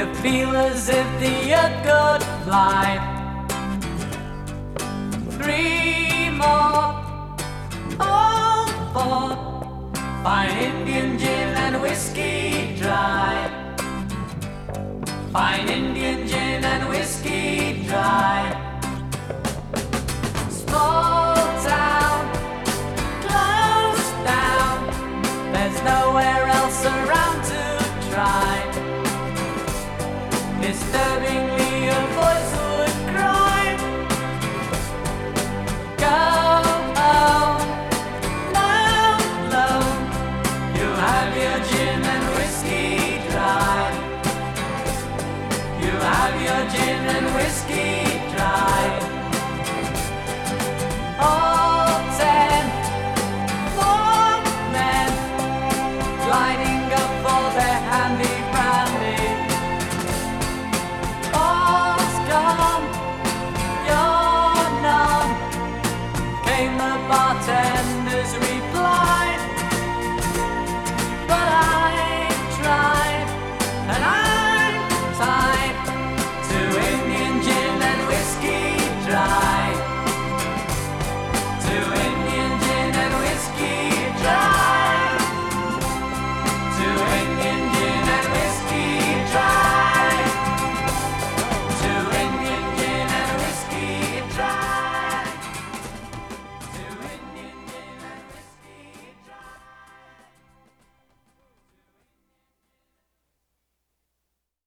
You feel as if the earth could fly. Three more, oh, four. Fine Indian gin and whiskey dry. Fine Indian the bartender's replied, But I tried, and I.